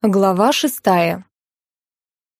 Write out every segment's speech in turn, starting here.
Глава шестая.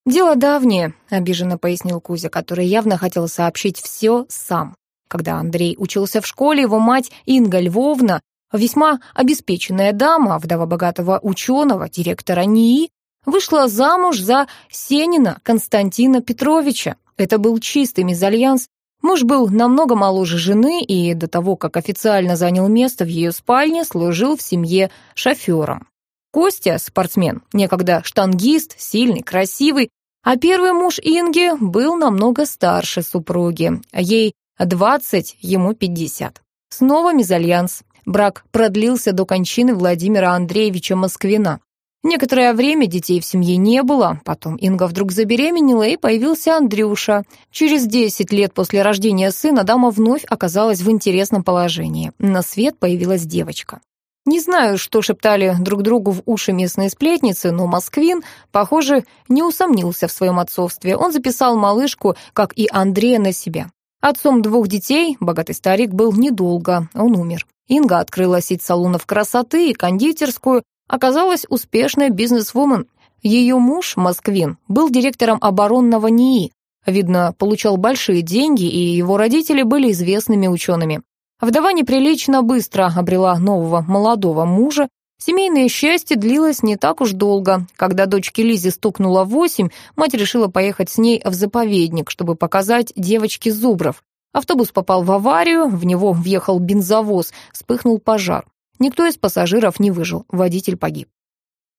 «Дело давнее», — обиженно пояснил Кузя, который явно хотел сообщить все сам. Когда Андрей учился в школе, его мать Инга Львовна, весьма обеспеченная дама, вдова богатого ученого, директора НИИ, вышла замуж за Сенина Константина Петровича. Это был чистый мезальянс. Муж был намного моложе жены и до того, как официально занял место в ее спальне, служил в семье шофером. Костя — спортсмен, некогда штангист, сильный, красивый, а первый муж Инги был намного старше супруги. Ей 20, ему 50. Снова мезальянс. Брак продлился до кончины Владимира Андреевича Москвина. Некоторое время детей в семье не было, потом Инга вдруг забеременела и появился Андрюша. Через 10 лет после рождения сына дама вновь оказалась в интересном положении. На свет появилась девочка. Не знаю, что шептали друг другу в уши местные сплетницы, но Москвин, похоже, не усомнился в своем отцовстве. Он записал малышку, как и Андрея, на себя. Отцом двух детей богатый старик был недолго, он умер. Инга открыла сеть салонов красоты и кондитерскую, оказалась успешной бизнесвумен. Ее муж, Москвин, был директором оборонного НИИ. Видно, получал большие деньги, и его родители были известными учеными. Вдова неприлично быстро обрела нового молодого мужа. Семейное счастье длилось не так уж долго. Когда дочке Лизе стукнуло восемь, мать решила поехать с ней в заповедник, чтобы показать девочке зубров. Автобус попал в аварию, в него въехал бензовоз, вспыхнул пожар. Никто из пассажиров не выжил, водитель погиб.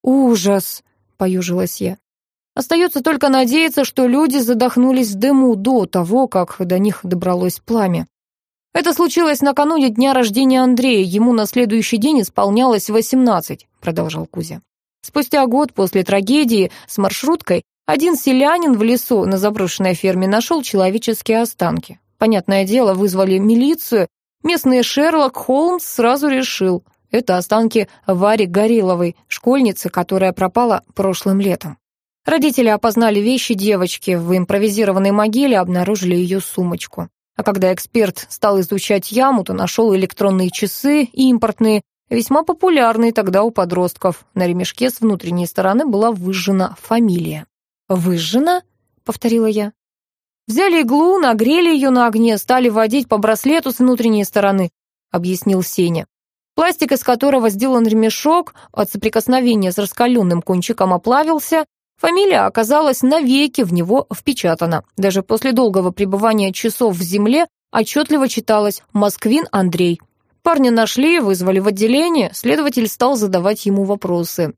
«Ужас!» — поюжилась я. Остается только надеяться, что люди задохнулись в дыму до того, как до них добралось пламя. «Это случилось накануне дня рождения Андрея, ему на следующий день исполнялось восемнадцать», продолжал Кузя. Спустя год после трагедии с маршруткой один селянин в лесу на заброшенной ферме нашел человеческие останки. Понятное дело, вызвали милицию. Местный Шерлок Холмс сразу решил, это останки Вари Гореловой, школьницы, которая пропала прошлым летом. Родители опознали вещи девочки, в импровизированной могиле обнаружили ее сумочку. А когда эксперт стал изучать яму, то нашел электронные часы, импортные, весьма популярные тогда у подростков. На ремешке с внутренней стороны была выжжена фамилия. «Выжжена?» — повторила я. «Взяли иглу, нагрели ее на огне, стали водить по браслету с внутренней стороны», — объяснил Сеня. Пластик, из которого сделан ремешок, от соприкосновения с раскаленным кончиком оплавился, Фамилия оказалась навеки в него впечатана. Даже после долгого пребывания часов в земле отчетливо читалось «Москвин Андрей». Парня нашли, вызвали в отделение, следователь стал задавать ему вопросы.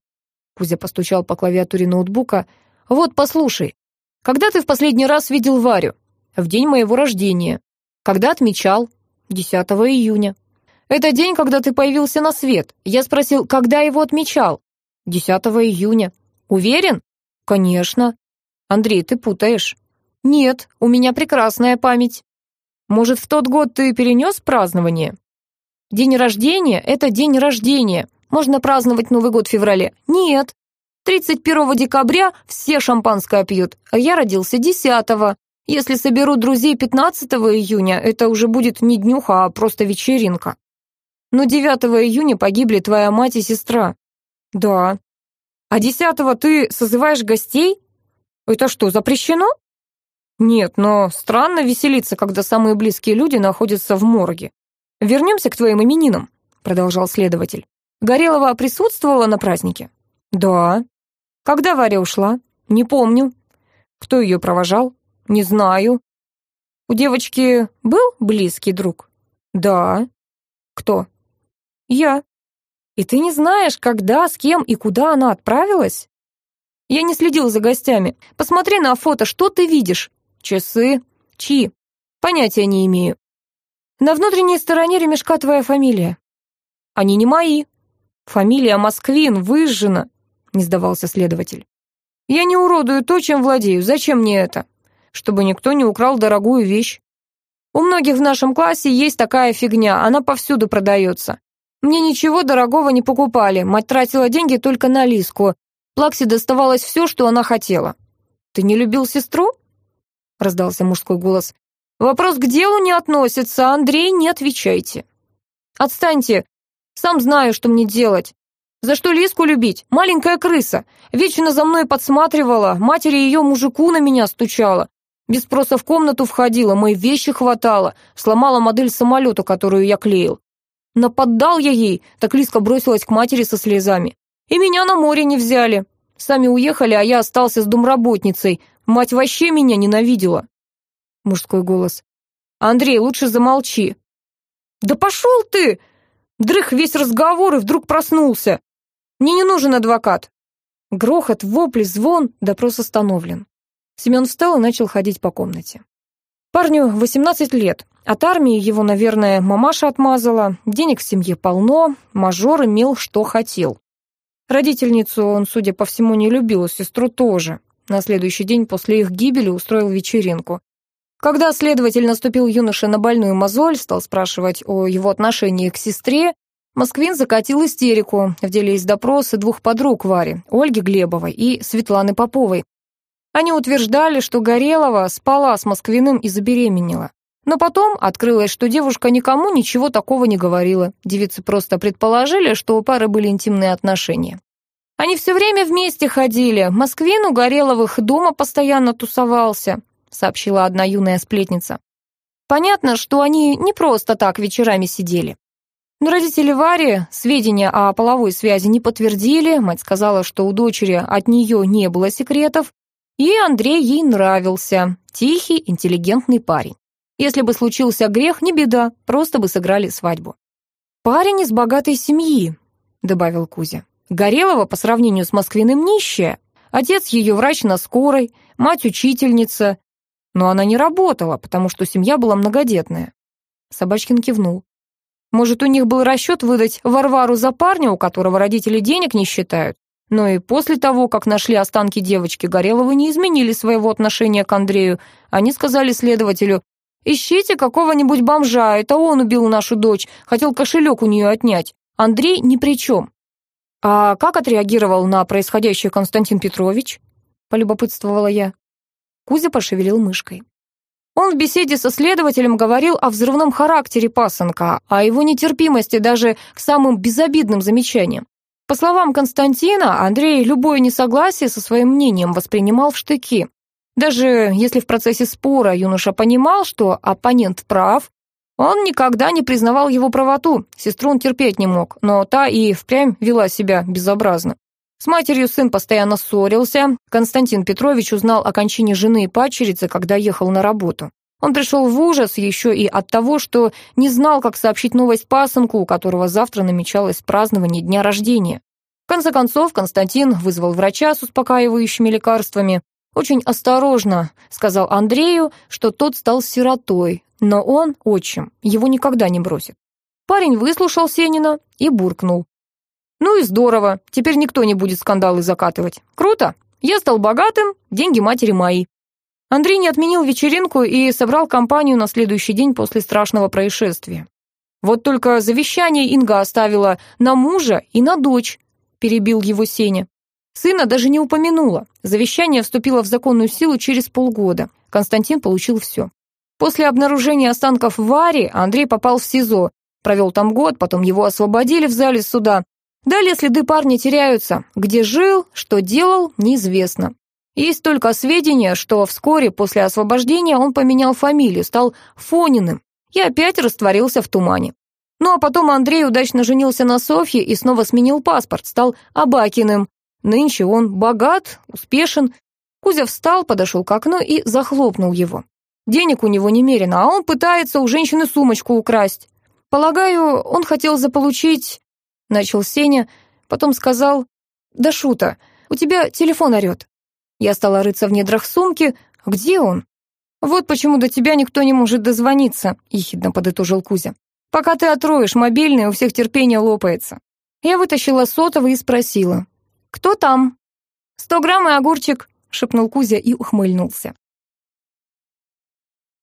Кузя постучал по клавиатуре ноутбука. «Вот, послушай, когда ты в последний раз видел Варю?» «В день моего рождения». «Когда отмечал?» «10 июня». «Это день, когда ты появился на свет. Я спросил, когда его отмечал?» «10 июня». «Уверен?» «Конечно». «Андрей, ты путаешь». «Нет, у меня прекрасная память». «Может, в тот год ты перенес празднование?» «День рождения — это день рождения. Можно праздновать Новый год в феврале». «Нет. 31 декабря все шампанское пьют, а я родился 10 Если соберу друзей 15 июня, это уже будет не днюха, а просто вечеринка. Но 9 июня погибли твоя мать и сестра. Да, а десятого ты созываешь гостей? Это что, запрещено? Нет, но странно веселиться, когда самые близкие люди находятся в морге. Вернемся к твоим именинам, продолжал следователь. Горелова присутствовала на празднике? Да. Когда Варя ушла? Не помню. Кто ее провожал? Не знаю. У девочки был близкий друг? Да. Кто? Я. И ты не знаешь, когда, с кем и куда она отправилась? Я не следил за гостями. Посмотри на фото, что ты видишь? Часы. Чьи? Понятия не имею. На внутренней стороне ремешка твоя фамилия. Они не мои. Фамилия Москвин выжжена, не сдавался следователь. Я не уродую то, чем владею. Зачем мне это? Чтобы никто не украл дорогую вещь. У многих в нашем классе есть такая фигня, она повсюду продается. Мне ничего дорогого не покупали, мать тратила деньги только на Лиску. Плаксе доставалось все, что она хотела. «Ты не любил сестру?» — раздался мужской голос. «Вопрос к делу не относится, Андрей, не отвечайте». «Отстаньте, сам знаю, что мне делать». За что Лиску любить? Маленькая крыса. Вечно за мной подсматривала, матери ее мужику на меня стучала. Без спроса в комнату входила, мои вещи хватала, сломала модель самолета, которую я клеил. Нападал я ей, так Лиска бросилась к матери со слезами. И меня на море не взяли. Сами уехали, а я остался с домработницей. Мать вообще меня ненавидела. Мужской голос. «Андрей, лучше замолчи». «Да пошел ты!» Дрых весь разговор и вдруг проснулся. Мне не нужен адвокат». Грохот, вопли, звон, допрос остановлен. Семен встал и начал ходить по комнате. Парню 18 лет. От армии его, наверное, мамаша отмазала, денег в семье полно, мажор имел, что хотел. Родительницу он, судя по всему, не любил, сестру тоже. На следующий день после их гибели устроил вечеринку. Когда следователь наступил юноше на больную мозоль, стал спрашивать о его отношении к сестре, Москвин закатил истерику. В деле есть допросы двух подруг Вари, Ольги Глебовой и Светланы Поповой. Они утверждали, что Горелова спала с Москвиным и забеременела. Но потом открылось, что девушка никому ничего такого не говорила. Девицы просто предположили, что у пары были интимные отношения. Они все время вместе ходили. Москвин у Гореловых дома постоянно тусовался, сообщила одна юная сплетница. Понятно, что они не просто так вечерами сидели. Но родители Вари сведения о половой связи не подтвердили, мать сказала, что у дочери от нее не было секретов, и Андрей ей нравился, тихий, интеллигентный парень. Если бы случился грех, не беда, просто бы сыграли свадьбу. «Парень из богатой семьи», — добавил Кузя. «Горелова по сравнению с Москвиным нищая. Отец ее врач на скорой, мать учительница. Но она не работала, потому что семья была многодетная». Собачкин кивнул. Может, у них был расчет выдать Варвару за парня, у которого родители денег не считают? Но и после того, как нашли останки девочки, Гореловы не изменили своего отношения к Андрею. Они сказали следователю, «Ищите какого-нибудь бомжа, это он убил нашу дочь, хотел кошелек у нее отнять. Андрей ни при чем». «А как отреагировал на происходящее Константин Петрович?» — полюбопытствовала я. Кузя пошевелил мышкой. Он в беседе со следователем говорил о взрывном характере пасынка, о его нетерпимости даже к самым безобидным замечаниям. По словам Константина, Андрей любое несогласие со своим мнением воспринимал в штыки. Даже если в процессе спора юноша понимал, что оппонент прав, он никогда не признавал его правоту, сестру он терпеть не мог, но та и впрямь вела себя безобразно. С матерью сын постоянно ссорился. Константин Петрович узнал о кончине жены и падчерицы, когда ехал на работу. Он пришел в ужас еще и от того, что не знал, как сообщить новость пасынку, у которого завтра намечалось празднование дня рождения. В конце концов, Константин вызвал врача с успокаивающими лекарствами. Очень осторожно сказал Андрею, что тот стал сиротой, но он, отчим, его никогда не бросит. Парень выслушал Сенина и буркнул. Ну и здорово, теперь никто не будет скандалы закатывать. Круто, я стал богатым, деньги матери мои. Андрей не отменил вечеринку и собрал компанию на следующий день после страшного происшествия. Вот только завещание Инга оставила на мужа и на дочь, перебил его Сеня. Сына даже не упомянула. Завещание вступило в законную силу через полгода. Константин получил все. После обнаружения останков Вари Андрей попал в СИЗО. Провел там год, потом его освободили в зале суда. Далее следы парня теряются. Где жил, что делал, неизвестно. Есть только сведения, что вскоре после освобождения он поменял фамилию, стал Фониным и опять растворился в тумане. Ну а потом Андрей удачно женился на Софье и снова сменил паспорт, стал Абакиным. Нынче он богат, успешен. Кузя встал, подошел к окну и захлопнул его. Денег у него немерено, а он пытается у женщины сумочку украсть. Полагаю, он хотел заполучить начал Сеня, потом сказал, «Да шута, у тебя телефон орёт». Я стала рыться в недрах сумки. «Где он?» «Вот почему до тебя никто не может дозвониться», — ехидно подытожил Кузя. «Пока ты отроешь мобильный, у всех терпение лопается». Я вытащила сотовый и спросила. «Кто там?» «Сто грамм и огурчик», — шепнул Кузя и ухмыльнулся.